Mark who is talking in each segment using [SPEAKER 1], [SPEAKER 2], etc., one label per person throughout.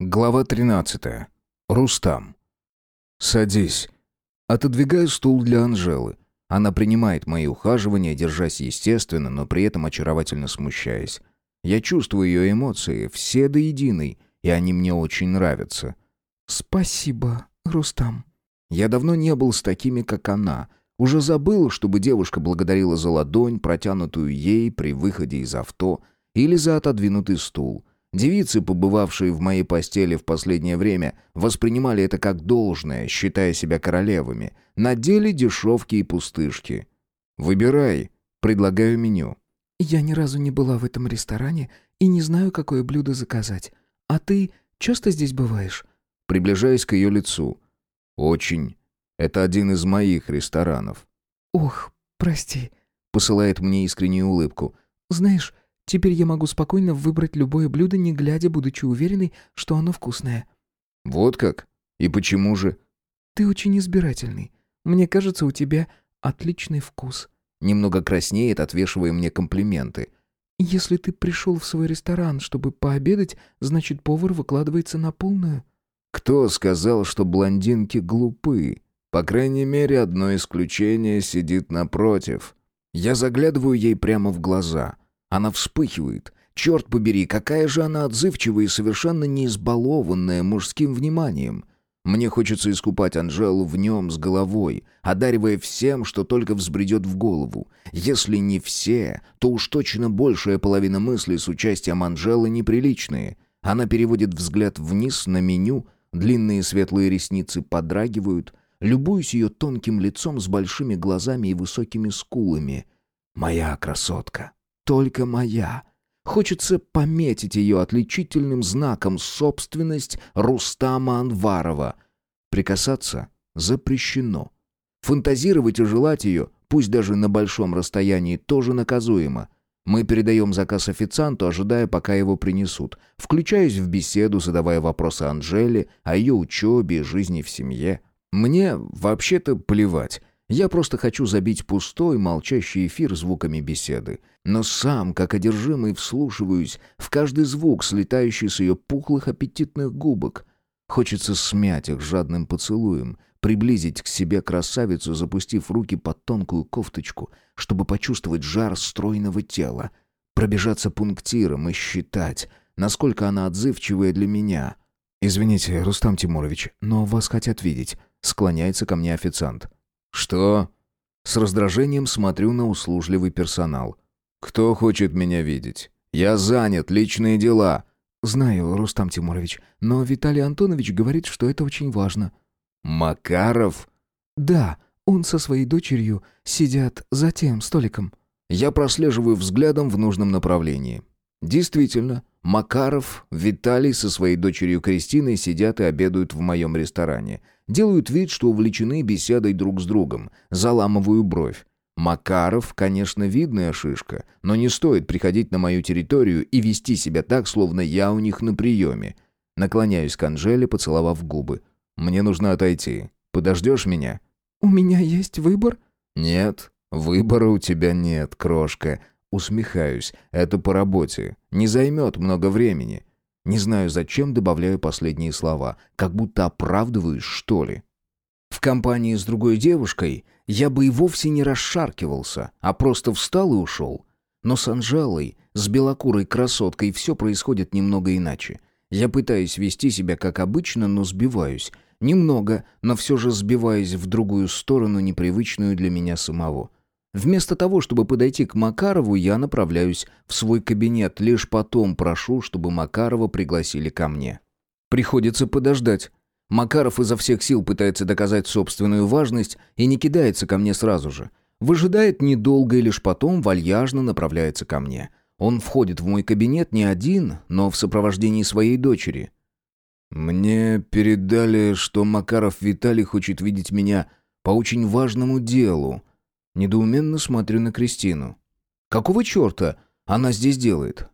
[SPEAKER 1] Глава 13. Рустам. «Садись». Отодвигаю стул для Анжелы. Она принимает мои ухаживания, держась естественно, но при этом очаровательно смущаясь. Я чувствую ее эмоции, все до единой, и они мне очень нравятся.
[SPEAKER 2] «Спасибо, Рустам».
[SPEAKER 1] Я давно не был с такими, как она. Уже забыл, чтобы девушка благодарила за ладонь, протянутую ей при выходе из авто, или за отодвинутый стул. Девицы, побывавшие в моей постели в последнее время, воспринимали это как должное, считая себя королевами. На деле дешевки и пустышки. «Выбирай», — предлагаю меню.
[SPEAKER 2] «Я ни разу не была в этом ресторане и не знаю, какое блюдо заказать. А ты часто здесь бываешь?»
[SPEAKER 1] Приближаясь к ее лицу. «Очень. Это один из моих ресторанов».
[SPEAKER 2] «Ох, прости», —
[SPEAKER 1] посылает мне искреннюю улыбку.
[SPEAKER 2] «Знаешь, Теперь я могу спокойно выбрать любое блюдо, не глядя, будучи уверенной, что оно вкусное».
[SPEAKER 1] «Вот как? И почему же?»
[SPEAKER 2] «Ты очень избирательный. Мне кажется, у тебя отличный вкус».
[SPEAKER 1] Немного краснеет, отвешивая мне комплименты.
[SPEAKER 2] «Если ты пришел в свой ресторан, чтобы пообедать, значит, повар выкладывается на полную».
[SPEAKER 1] «Кто сказал, что блондинки глупы? По крайней мере, одно исключение сидит напротив. Я заглядываю ей прямо в глаза». Она вспыхивает. Черт побери, какая же она отзывчивая и совершенно не избалованная мужским вниманием. Мне хочется искупать Анжелу в нем с головой, одаривая всем, что только взбредет в голову. Если не все, то уж точно большая половина мыслей с участием Анжелы неприличные. Она переводит взгляд вниз на меню, длинные светлые ресницы подрагивают, любуюсь ее тонким лицом с большими глазами и высокими скулами. «Моя красотка!» Только моя. Хочется пометить ее отличительным знаком собственность Рустама Анварова. Прикасаться запрещено. Фантазировать и желать ее, пусть даже на большом расстоянии, тоже наказуемо. Мы передаем заказ официанту, ожидая, пока его принесут. Включаюсь в беседу, задавая вопросы Анжеле о ее учебе и жизни в семье. Мне вообще-то плевать. Я просто хочу забить пустой, молчащий эфир звуками беседы. Но сам, как одержимый, вслушиваюсь в каждый звук, слетающий с ее пухлых аппетитных губок. Хочется смять их жадным поцелуем, приблизить к себе красавицу, запустив руки под тонкую кофточку, чтобы почувствовать жар стройного тела, пробежаться пунктиром и считать, насколько она отзывчивая для меня. «Извините, Рустам Тимурович, но вас хотят видеть», — склоняется ко мне официант. «Что?» С раздражением смотрю на услужливый персонал. «Кто хочет меня видеть? Я занят, личные дела».
[SPEAKER 2] «Знаю, Рустам Тимурович, но Виталий Антонович говорит, что это очень важно».
[SPEAKER 1] «Макаров?»
[SPEAKER 2] «Да, он со своей дочерью сидят за тем столиком».
[SPEAKER 1] Я прослеживаю взглядом в нужном направлении. Действительно, Макаров, Виталий со своей дочерью Кристиной сидят и обедают в моем ресторане. Делают вид, что увлечены беседой друг с другом. Заламываю бровь. Макаров, конечно, видная шишка, но не стоит приходить на мою территорию и вести себя так, словно я у них на приеме. Наклоняюсь к Анжеле, поцеловав губы. «Мне нужно отойти. Подождешь меня?»
[SPEAKER 2] «У меня есть выбор?»
[SPEAKER 1] «Нет, выбора у тебя нет, крошка». Усмехаюсь. «Это по работе. Не займет много времени. Не знаю, зачем добавляю последние слова, как будто оправдываюсь, что ли. В компании с другой девушкой я бы и вовсе не расшаркивался, а просто встал и ушел. Но с Анжелой, с белокурой красоткой, все происходит немного иначе. Я пытаюсь вести себя как обычно, но сбиваюсь. Немного, но все же сбиваюсь в другую сторону, непривычную для меня самого. Вместо того, чтобы подойти к Макарову, я направляюсь в свой кабинет, лишь потом прошу, чтобы Макарова пригласили ко мне. Приходится подождать. Макаров изо всех сил пытается доказать собственную важность и не кидается ко мне сразу же. Выжидает недолго и лишь потом вальяжно направляется ко мне. Он входит в мой кабинет не один, но в сопровождении своей дочери. «Мне передали, что Макаров Виталий хочет видеть меня по очень важному делу», Недоуменно смотрю на Кристину. «Какого черта она здесь делает?»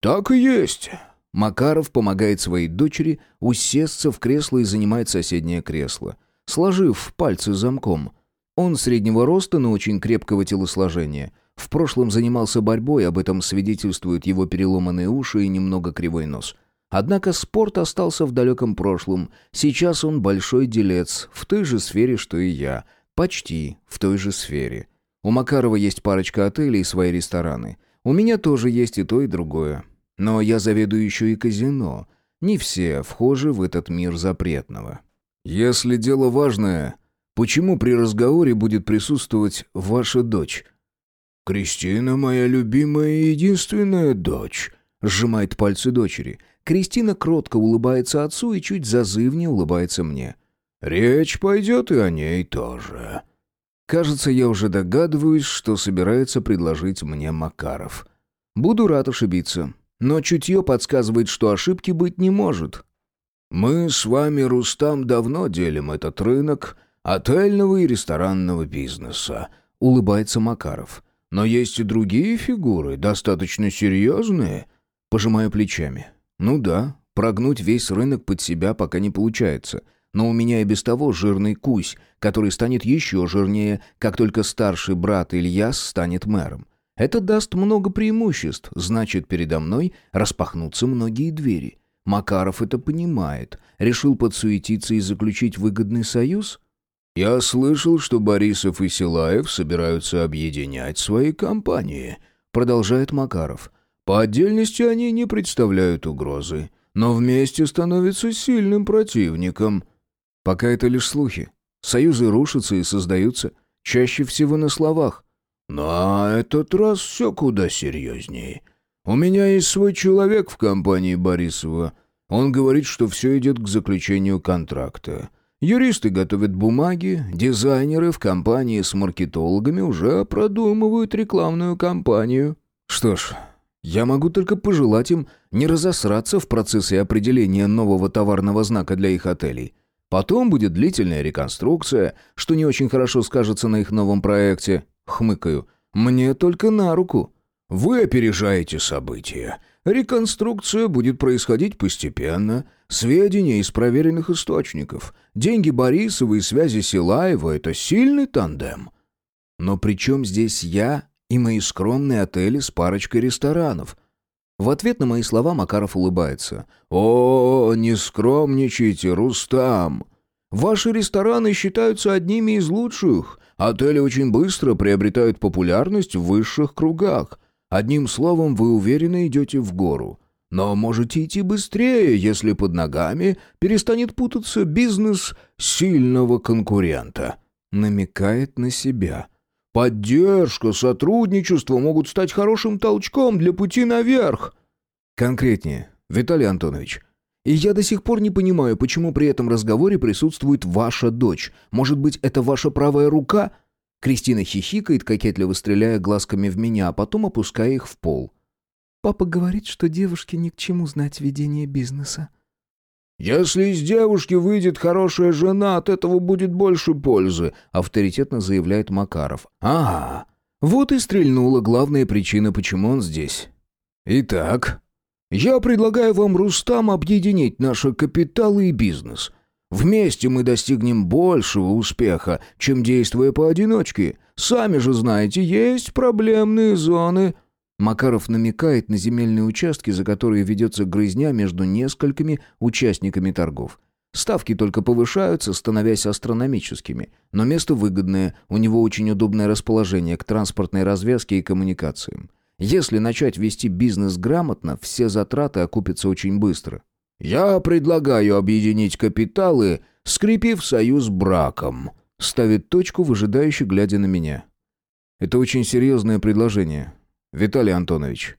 [SPEAKER 1] «Так и есть». Макаров помогает своей дочери усесться в кресло и занимает соседнее кресло, сложив пальцы замком. Он среднего роста, но очень крепкого телосложения. В прошлом занимался борьбой, об этом свидетельствуют его переломанные уши и немного кривой нос. Однако спорт остался в далеком прошлом. Сейчас он большой делец, в той же сфере, что и я. Почти в той же сфере. У Макарова есть парочка отелей и свои рестораны. У меня тоже есть и то, и другое. Но я заведую еще и казино. Не все вхожи в этот мир запретного. Если дело важное, почему при разговоре будет присутствовать ваша дочь? «Кристина моя любимая и единственная дочь», — сжимает пальцы дочери. Кристина кротко улыбается отцу и чуть зазывнее улыбается мне. «Речь пойдет и о ней тоже». Кажется, я уже догадываюсь, что собирается предложить мне Макаров. Буду рад ошибиться, но чутье подсказывает, что ошибки быть не может. «Мы с вами, Рустам, давно делим этот рынок отельного и ресторанного бизнеса», — улыбается Макаров. «Но есть и другие фигуры, достаточно серьезные». Пожимаю плечами. «Ну да, прогнуть весь рынок под себя пока не получается». Но у меня и без того жирный кусь, который станет еще жирнее, как только старший брат Ильяс станет мэром. Это даст много преимуществ, значит, передо мной распахнутся многие двери. Макаров это понимает. Решил подсуетиться и заключить выгодный союз? «Я слышал, что Борисов и Силаев собираются объединять свои компании», — продолжает Макаров. «По отдельности они не представляют угрозы, но вместе становятся сильным противником». Пока это лишь слухи. Союзы рушатся и создаются, чаще всего на словах. На этот раз все куда серьезнее. У меня есть свой человек в компании Борисова. Он говорит, что все идет к заключению контракта. Юристы готовят бумаги, дизайнеры в компании с маркетологами уже продумывают рекламную кампанию. Что ж, я могу только пожелать им не разосраться в процессе определения нового товарного знака для их отелей. Потом будет длительная реконструкция, что не очень хорошо скажется на их новом проекте. Хмыкаю. Мне только на руку. Вы опережаете события. Реконструкция будет происходить постепенно. Сведения из проверенных источников. Деньги Борисова и связи Силаева — это сильный тандем. Но при чем здесь я и мои скромные отели с парочкой ресторанов — в ответ на мои слова Макаров улыбается. «О, не скромничайте, Рустам! Ваши рестораны считаются одними из лучших. Отели очень быстро приобретают популярность в высших кругах. Одним словом, вы уверенно идете в гору. Но можете идти быстрее, если под ногами перестанет путаться бизнес сильного конкурента». Намекает на себя. Поддержка, сотрудничество могут стать хорошим толчком для пути наверх. Конкретнее, Виталий Антонович. И я до сих пор не понимаю, почему при этом разговоре присутствует ваша дочь. Может быть, это ваша правая рука? Кристина хихикает, кокетливо стреляя глазками в меня, а потом опуская их в пол.
[SPEAKER 2] Папа говорит, что девушке ни к чему знать ведение бизнеса.
[SPEAKER 1] «Если из девушки выйдет хорошая жена, от этого будет больше пользы», — авторитетно заявляет Макаров. «Ага, вот и стрельнула главная причина, почему он здесь. Итак, я предлагаю вам, Рустам, объединить наши капиталы и бизнес. Вместе мы достигнем большего успеха, чем действуя поодиночке. Сами же знаете, есть проблемные зоны». Макаров намекает на земельные участки, за которые ведется грызня между несколькими участниками торгов. Ставки только повышаются, становясь астрономическими. Но место выгодное, у него очень удобное расположение к транспортной развязке и коммуникациям. Если начать вести бизнес грамотно, все затраты окупятся очень быстро. «Я предлагаю объединить капиталы, скрепив союз браком», ставит точку, выжидающе глядя на меня. «Это очень серьезное предложение. Виталий Антонович».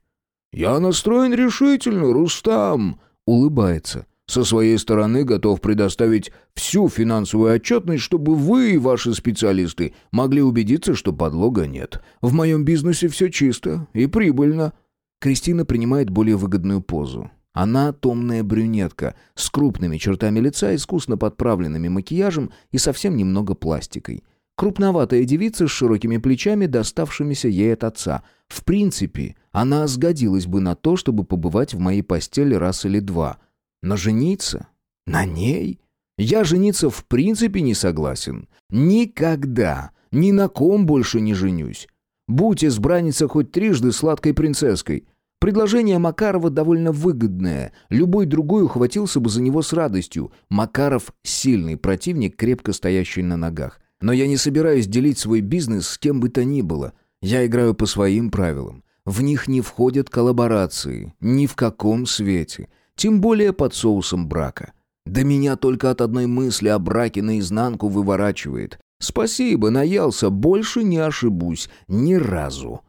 [SPEAKER 1] «Я настроен решительно, Рустам», — улыбается. «Со своей стороны готов предоставить всю финансовую отчетность, чтобы вы и ваши специалисты могли убедиться, что подлога нет. В моем бизнесе все чисто и прибыльно». Кристина принимает более выгодную позу. Она томная брюнетка, с крупными чертами лица, искусно подправленными макияжем и совсем немного пластикой. Крупноватая девица с широкими плечами, доставшимися ей от отца. В принципе, она сгодилась бы на то, чтобы побывать в моей постели раз или два. Но жениться? На ней? Я жениться в принципе не согласен. Никогда. Ни на ком больше не женюсь. Будь избранница хоть трижды сладкой принцесской. Предложение Макарова довольно выгодное. Любой другой ухватился бы за него с радостью. Макаров – сильный противник, крепко стоящий на ногах. Но я не собираюсь делить свой бизнес с кем бы то ни было. Я играю по своим правилам. В них не входят коллаборации, ни в каком свете. Тем более под соусом брака. Да меня только от одной мысли о браке наизнанку выворачивает. Спасибо, наелся, больше не ошибусь. Ни разу.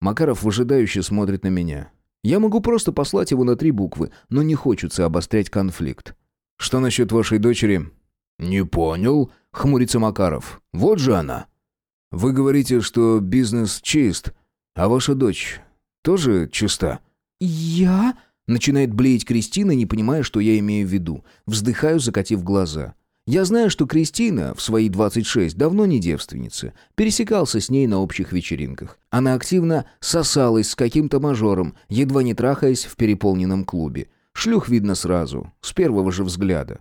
[SPEAKER 1] Макаров выжидающе смотрит на меня. Я могу просто послать его на три буквы, но не хочется обострять конфликт. Что насчет вашей дочери? Не понял, хмурится Макаров. Вот же она. Вы говорите, что бизнес чист, а ваша дочь тоже чиста?
[SPEAKER 2] Я?
[SPEAKER 1] Начинает блеять Кристина, не понимая, что я имею в виду. Вздыхаю, закатив глаза. Я знаю, что Кристина в свои 26 давно не девственница. Пересекался с ней на общих вечеринках. Она активно сосалась с каким-то мажором, едва не трахаясь в переполненном клубе. Шлюх видно сразу, с первого же взгляда.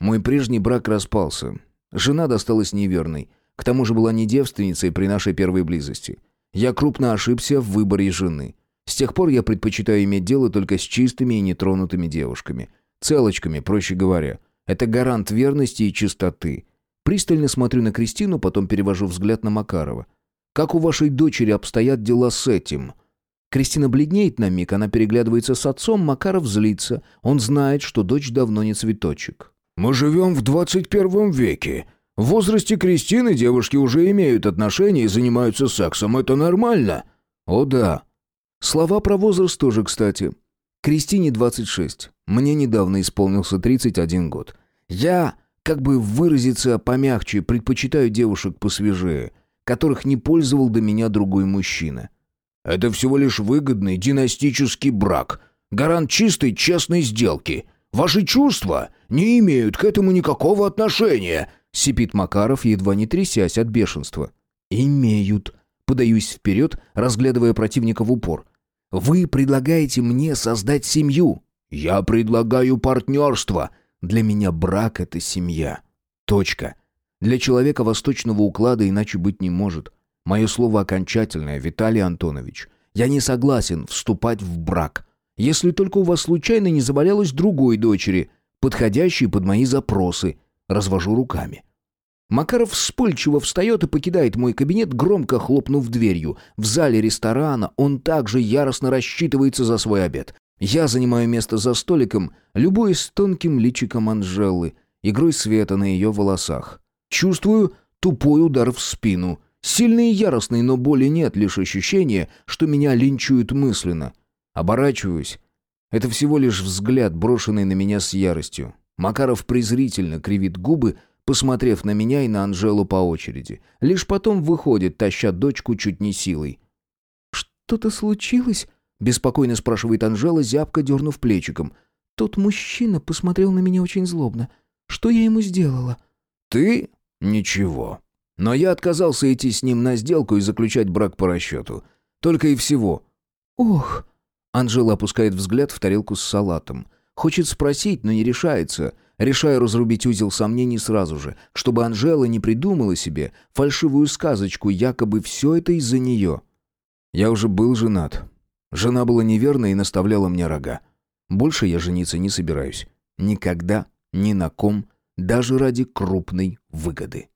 [SPEAKER 1] Мой прежний брак распался. Жена досталась неверной. К тому же была не девственницей при нашей первой близости. Я крупно ошибся в выборе жены. С тех пор я предпочитаю иметь дело только с чистыми и нетронутыми девушками. Целочками, проще говоря. Это гарант верности и чистоты. Пристально смотрю на Кристину, потом перевожу взгляд на Макарова. «Как у вашей дочери обстоят дела с этим?» Кристина бледнеет на миг, она переглядывается с отцом, Макаров злится. Он знает, что дочь давно не цветочек.
[SPEAKER 3] «Мы живем в двадцать первом веке. В возрасте Кристины девушки уже имеют отношения и занимаются сексом. Это нормально?»
[SPEAKER 1] «О да». Слова про возраст тоже, кстати. Кристине 26. Мне недавно исполнился 31 год. Я, как бы выразиться помягче, предпочитаю девушек посвежее, которых не пользовал до меня другой мужчина.
[SPEAKER 3] Это всего лишь выгодный династический брак, гарант чистой, честной сделки. Ваши чувства не имеют к этому никакого отношения,
[SPEAKER 1] сипит Макаров, едва не трясясь от бешенства. Имеют. Подаюсь вперед, разглядывая противника в упор. Вы предлагаете мне создать семью.
[SPEAKER 3] Я предлагаю партнерство.
[SPEAKER 1] Для меня брак — это семья. Точка. Для человека восточного уклада иначе быть не может. Мое слово окончательное, Виталий Антонович. Я не согласен вступать в брак. Если только у вас случайно не завалялось другой дочери, подходящей под мои запросы. Развожу руками. Макаров вспыльчиво встает и покидает мой кабинет, громко хлопнув дверью. В зале ресторана он также яростно рассчитывается за свой обед. Я занимаю место за столиком, любуясь тонким личиком Анжелы, игрой света на ее волосах. Чувствую тупой удар в спину. Сильный и яростный, но боли нет, лишь ощущение, что меня линчуют мысленно. Оборачиваюсь. Это всего лишь взгляд, брошенный на меня с яростью. Макаров презрительно кривит губы, посмотрев на меня и на Анжелу по очереди. Лишь потом выходит, таща дочку чуть не силой.
[SPEAKER 2] «Что-то случилось?» — беспокойно спрашивает Анжела, зябко дернув плечиком. «Тот мужчина посмотрел на меня очень злобно. Что я ему сделала?»
[SPEAKER 1] «Ты? Ничего. Но я отказался идти с ним на сделку и заключать брак по расчету. Только и всего».
[SPEAKER 2] «Ох!»
[SPEAKER 1] Анжела опускает взгляд в тарелку с салатом. Хочет спросить, но не решается. Решаю разрубить узел сомнений сразу же, чтобы Анжела не придумала себе фальшивую сказочку, якобы все это из-за нее. Я уже был женат. Жена была неверна и наставляла мне рога. Больше я жениться не собираюсь. Никогда, ни на ком, даже ради крупной выгоды.